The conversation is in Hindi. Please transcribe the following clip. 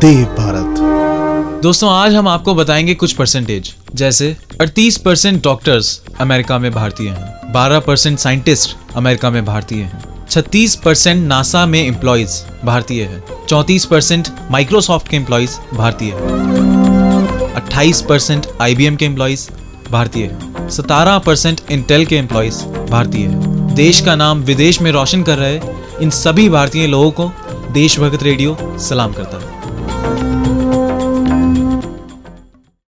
देव भारत। दोस्तों, आज हम आपको बताएँगे कुछ परसेंटेज जैसे 38 परसेंट डॉक्टर्स अमेरिका में भारतीय हैं 12 परसेंट साइंटिस्ट अमेरिका में भारतीय हैं 36 परसेंट नासा में एम्प्लॉयज़ भारतीय है 34 परसेंट माइक्रोसॉफ्ट के एम्प्लॉयज़ भारतीय है 28 परसेंट आईबीएम के एम्प्लॉयज़ भारतीय है 17 परसेंट इंटेल के एम्प्लॉयज़ भारतीय है। देश का नाम विदेश में रोशन कर रहे इन सभी भारतीय लोगों को देशभक्त रेडियो सलाम करता है। Thank you.